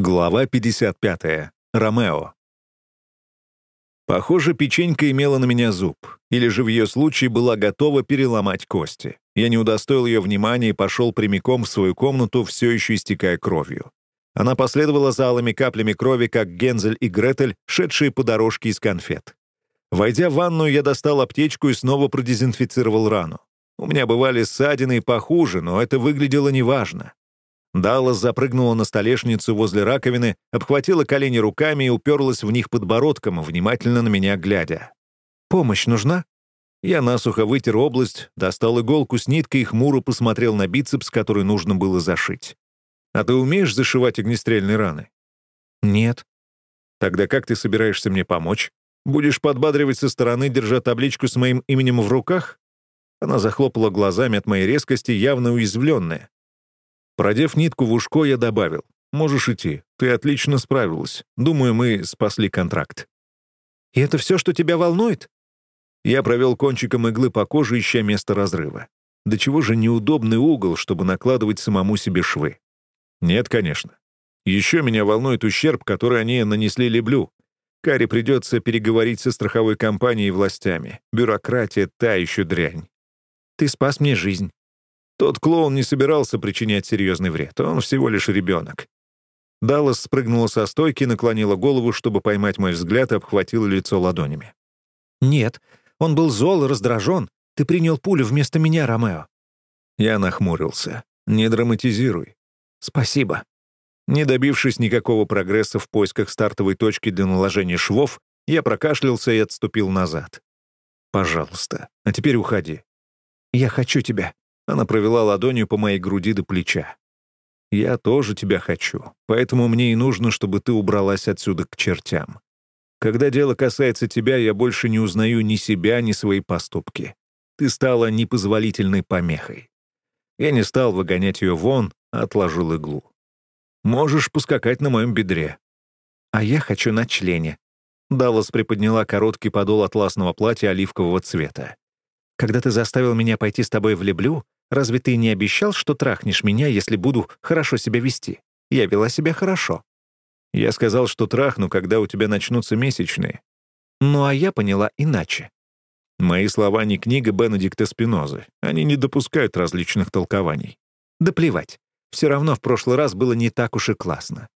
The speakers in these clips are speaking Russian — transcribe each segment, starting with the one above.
Глава 55. Ромео. Похоже, печенька имела на меня зуб, или же в ее случае была готова переломать кости. Я не удостоил ее внимания и пошел прямиком в свою комнату, все еще истекая кровью. Она последовала за алыми каплями крови, как Гензель и Гретель, шедшие по дорожке из конфет. Войдя в ванную, я достал аптечку и снова продезинфицировал рану. У меня бывали ссадины и похуже, но это выглядело неважно. Даллас запрыгнула на столешницу возле раковины, обхватила колени руками и уперлась в них подбородком, внимательно на меня глядя. «Помощь нужна?» Я насухо вытер область, достал иголку с ниткой и хмуро посмотрел на бицепс, который нужно было зашить. «А ты умеешь зашивать огнестрельные раны?» «Нет». «Тогда как ты собираешься мне помочь? Будешь подбадривать со стороны, держа табличку с моим именем в руках?» Она захлопала глазами от моей резкости, явно уязвленная. Продев нитку в ушко, я добавил. «Можешь идти. Ты отлично справилась. Думаю, мы спасли контракт». «И это все, что тебя волнует?» Я провел кончиком иглы по коже, ища место разрыва. До чего же неудобный угол, чтобы накладывать самому себе швы? Нет, конечно. Еще меня волнует ущерб, который они нанесли Леблю. Каре придется переговорить со страховой компанией и властями. Бюрократия — та еще дрянь. Ты спас мне жизнь. Тот клоун не собирался причинять серьезный вред, он всего лишь ребенок. Даллас спрыгнула со стойки, наклонила голову, чтобы поймать мой взгляд, и обхватила лицо ладонями. «Нет, он был зол и раздражен. Ты принял пулю вместо меня, Ромео». Я нахмурился. «Не драматизируй». «Спасибо». Не добившись никакого прогресса в поисках стартовой точки для наложения швов, я прокашлялся и отступил назад. «Пожалуйста, а теперь уходи». «Я хочу тебя», она провела ладонью по моей груди до плеча. «Я тоже тебя хочу, поэтому мне и нужно, чтобы ты убралась отсюда к чертям. Когда дело касается тебя, я больше не узнаю ни себя, ни свои поступки. Ты стала непозволительной помехой. Я не стал выгонять ее вон, а отложил иглу. Можешь поскакать на моем бедре. А я хочу на члене». Даллас приподняла короткий подол атласного платья оливкового цвета. «Когда ты заставил меня пойти с тобой в Леблю, Разве ты не обещал, что трахнешь меня, если буду хорошо себя вести? Я вела себя хорошо». «Я сказал, что трахну, когда у тебя начнутся месячные». «Ну, а я поняла иначе». Мои слова не книга Бенедикта Спинозы. Они не допускают различных толкований. Да плевать. Все равно в прошлый раз было не так уж и классно.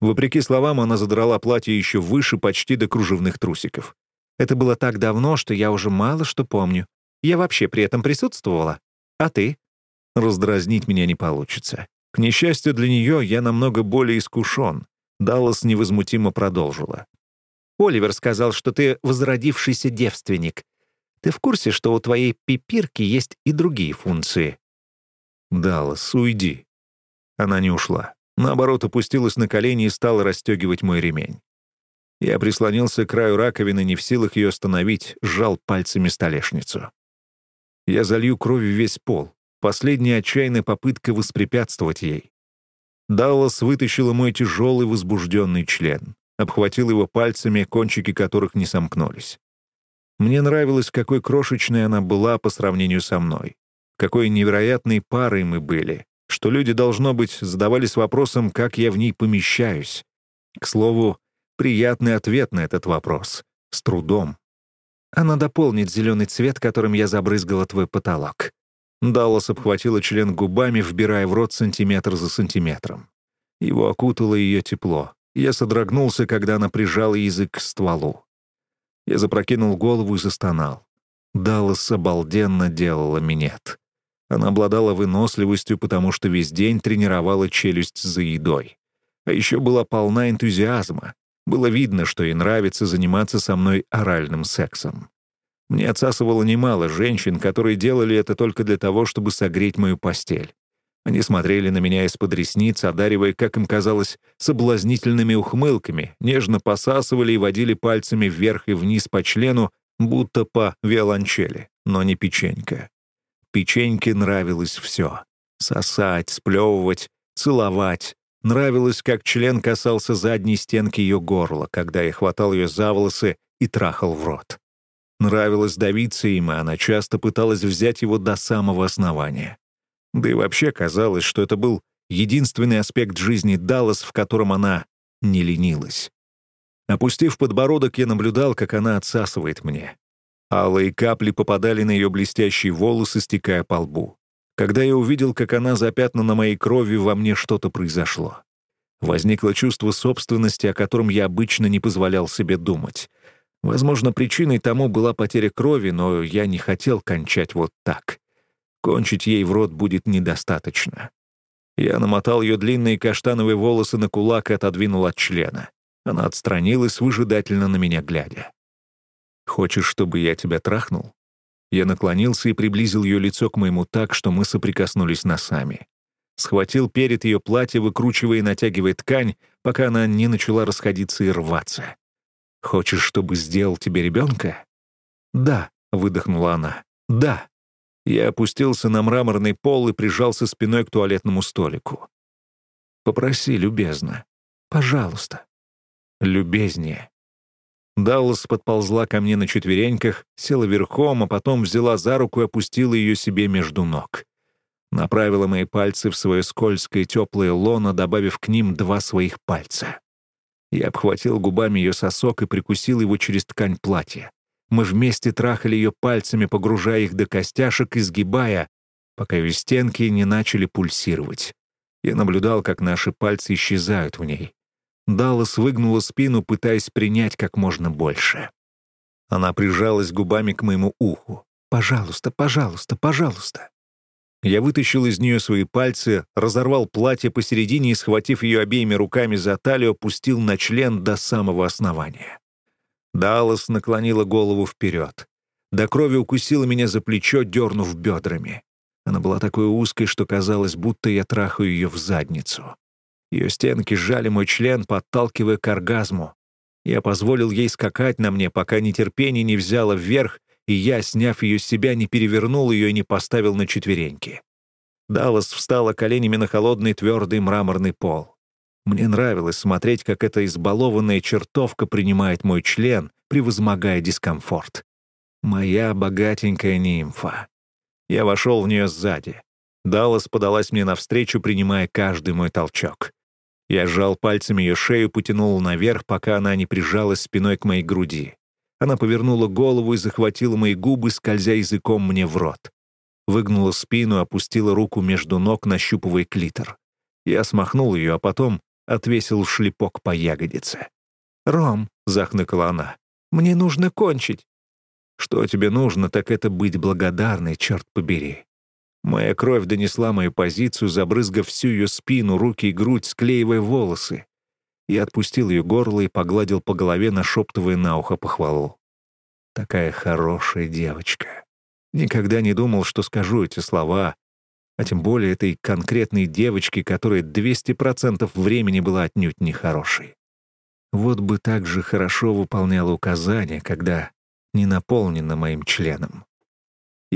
Вопреки словам, она задрала платье еще выше, почти до кружевных трусиков. Это было так давно, что я уже мало что помню. Я вообще при этом присутствовала. А ты? Раздразнить меня не получится. К несчастью для нее, я намного более искушен. Даллас невозмутимо продолжила. Оливер сказал, что ты возродившийся девственник. Ты в курсе, что у твоей пипирки есть и другие функции? Даллас, уйди. Она не ушла. Наоборот, опустилась на колени и стала расстегивать мой ремень. Я прислонился к краю раковины, не в силах ее остановить, сжал пальцами столешницу. Я залью кровью весь пол. Последняя отчаянная попытка воспрепятствовать ей. Даллас вытащила мой тяжелый возбужденный член, обхватил его пальцами, кончики которых не сомкнулись. Мне нравилось, какой крошечной она была по сравнению со мной, какой невероятной парой мы были, что люди, должно быть, задавались вопросом, как я в ней помещаюсь. К слову, приятный ответ на этот вопрос. С трудом. Она дополнит зеленый цвет, которым я забрызгала твой потолок». Даллас обхватила член губами, вбирая в рот сантиметр за сантиметром. Его окутало ее тепло. Я содрогнулся, когда она прижала язык к стволу. Я запрокинул голову и застонал. Даллас обалденно делала минет. Она обладала выносливостью, потому что весь день тренировала челюсть за едой. А еще была полна энтузиазма. Было видно, что ей нравится заниматься со мной оральным сексом. Мне отсасывало немало женщин, которые делали это только для того, чтобы согреть мою постель. Они смотрели на меня из-под ресниц, одаривая, как им казалось, соблазнительными ухмылками, нежно посасывали и водили пальцами вверх и вниз по члену, будто по виолончели, но не печенька. Печеньке нравилось все — сосать, сплевывать, целовать, Нравилось, как член касался задней стенки ее горла, когда я хватал ее за волосы и трахал в рот. Нравилось давиться им, и она часто пыталась взять его до самого основания. Да и вообще казалось, что это был единственный аспект жизни Даллас, в котором она не ленилась. Опустив подбородок, я наблюдал, как она отсасывает мне. Алые капли попадали на ее блестящие волосы, стекая по лбу. Когда я увидел, как она запятнана моей кровью, во мне что-то произошло. Возникло чувство собственности, о котором я обычно не позволял себе думать. Возможно, причиной тому была потеря крови, но я не хотел кончать вот так. Кончить ей в рот будет недостаточно. Я намотал ее длинные каштановые волосы на кулак и отодвинул от члена. Она отстранилась, выжидательно на меня глядя. «Хочешь, чтобы я тебя трахнул?» Я наклонился и приблизил ее лицо к моему так, что мы соприкоснулись носами. Схватил перед ее платье, выкручивая и натягивая ткань, пока она не начала расходиться и рваться. «Хочешь, чтобы сделал тебе ребенка?» «Да», — выдохнула она. «Да». Я опустился на мраморный пол и прижался спиной к туалетному столику. «Попроси, любезно. Пожалуйста. Любезнее». Даллас подползла ко мне на четвереньках, села верхом, а потом взяла за руку и опустила ее себе между ног. Направила мои пальцы в свое скользкое теплое лоно, добавив к ним два своих пальца. Я обхватил губами ее сосок и прикусил его через ткань платья. Мы вместе трахали ее пальцами, погружая их до костяшек и сгибая, пока ее стенки не начали пульсировать. Я наблюдал, как наши пальцы исчезают в ней. Даллас выгнула спину, пытаясь принять как можно больше. Она прижалась губами к моему уху. «Пожалуйста, пожалуйста, пожалуйста». Я вытащил из нее свои пальцы, разорвал платье посередине и, схватив ее обеими руками за талию, опустил на член до самого основания. Даллас наклонила голову вперед. До крови укусила меня за плечо, дернув бедрами. Она была такой узкой, что казалось, будто я трахаю ее в задницу. Ее стенки сжали мой член, подталкивая к оргазму. Я позволил ей скакать на мне, пока нетерпение не взяло вверх, и я, сняв ее с себя, не перевернул ее и не поставил на четвереньки. Даллас встала коленями на холодный твердый мраморный пол. Мне нравилось смотреть, как эта избалованная чертовка принимает мой член, превозмогая дискомфорт. Моя богатенькая нимфа. Я вошел в нее сзади. Даллас подалась мне навстречу, принимая каждый мой толчок. Я сжал пальцами ее шею, потянул наверх, пока она не прижалась спиной к моей груди. Она повернула голову и захватила мои губы, скользя языком мне в рот. Выгнула спину, опустила руку между ног, нащупывая клитор. Я смахнул ее, а потом отвесил шлепок по ягодице. «Ром», — захныкала она, — «мне нужно кончить». «Что тебе нужно, так это быть благодарной, черт побери. Моя кровь донесла мою позицию, забрызгав всю ее спину, руки и грудь, склеивая волосы. Я отпустил ее горло и погладил по голове, нашептывая на ухо похвалу. Такая хорошая девочка. Никогда не думал, что скажу эти слова, а тем более этой конкретной девочке, которая 200% времени была отнюдь нехорошей. Вот бы так же хорошо выполняла указания, когда не наполнена моим членом.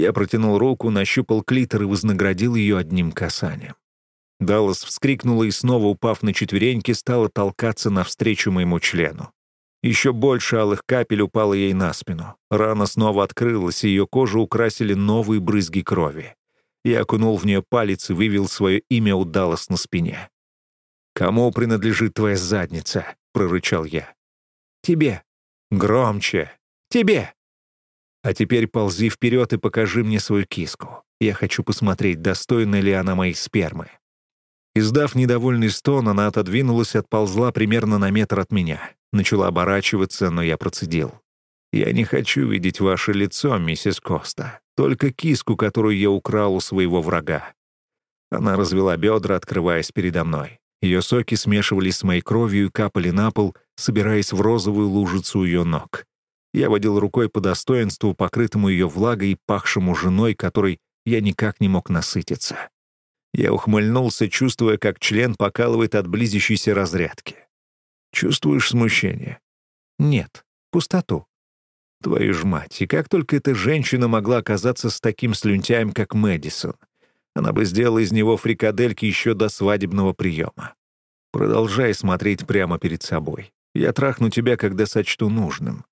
Я протянул руку, нащупал клитор и вознаградил ее одним касанием. Даллас вскрикнула и, снова упав на четвереньки, стала толкаться навстречу моему члену. Еще больше алых капель упало ей на спину. Рана снова открылась, и ее кожу украсили новые брызги крови. Я окунул в нее палец и вывел свое имя у Даллас на спине. «Кому принадлежит твоя задница?» — прорычал я. «Тебе». «Громче». «Тебе». А теперь ползи вперед и покажи мне свою киску. Я хочу посмотреть, достойна ли она моей спермы». Издав недовольный стон, она отодвинулась и отползла примерно на метр от меня. Начала оборачиваться, но я процедил. «Я не хочу видеть ваше лицо, миссис Коста. Только киску, которую я украл у своего врага». Она развела бедра, открываясь передо мной. Ее соки смешивались с моей кровью и капали на пол, собираясь в розовую лужицу ее ног. Я водил рукой по достоинству, покрытому ее влагой и пахшему женой, которой я никак не мог насытиться. Я ухмыльнулся, чувствуя, как член покалывает от близящейся разрядки. «Чувствуешь смущение?» «Нет, пустоту». «Твою ж мать, и как только эта женщина могла оказаться с таким слюнтяем, как Мэдисон? Она бы сделала из него фрикадельки еще до свадебного приема. Продолжай смотреть прямо перед собой. Я трахну тебя, когда сочту нужным.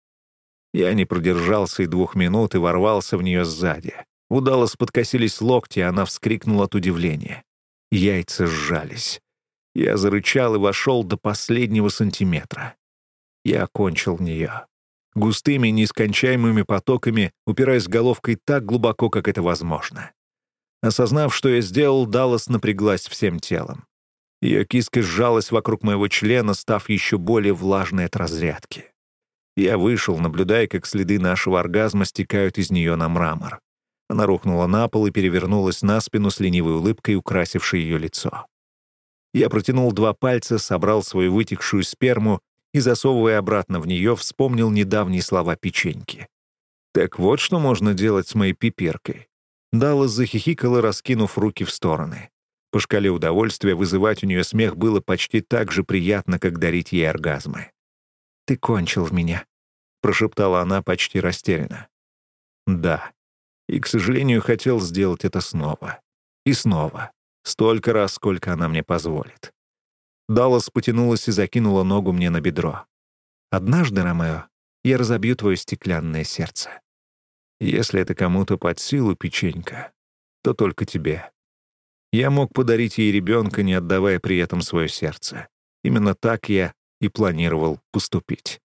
Я не продержался и двух минут и ворвался в нее сзади. Удало подкосились локти, она вскрикнула от удивления. Яйца сжались. Я зарычал и вошел до последнего сантиметра. Я окончил нее. Густыми, нескончаемыми потоками, упираясь головкой так глубоко, как это возможно. Осознав, что я сделал, Даллас напряглась всем телом. Ее киска сжалась вокруг моего члена, став еще более влажной от разрядки. Я вышел, наблюдая, как следы нашего оргазма стекают из нее на мрамор. Она рухнула на пол и перевернулась на спину с ленивой улыбкой, украсившей ее лицо. Я протянул два пальца, собрал свою вытекшую сперму и, засовывая обратно в нее, вспомнил недавние слова печеньки. «Так вот, что можно делать с моей пиперкой». Даллас захихикала, раскинув руки в стороны. По шкале удовольствия вызывать у нее смех было почти так же приятно, как дарить ей оргазмы. «Ты кончил в меня», — прошептала она почти растерянно. «Да. И, к сожалению, хотел сделать это снова. И снова. Столько раз, сколько она мне позволит». Даллас потянулась и закинула ногу мне на бедро. «Однажды, Ромео, я разобью твое стеклянное сердце. Если это кому-то под силу, печенька, то только тебе. Я мог подарить ей ребенка, не отдавая при этом свое сердце. Именно так я и планировал поступить.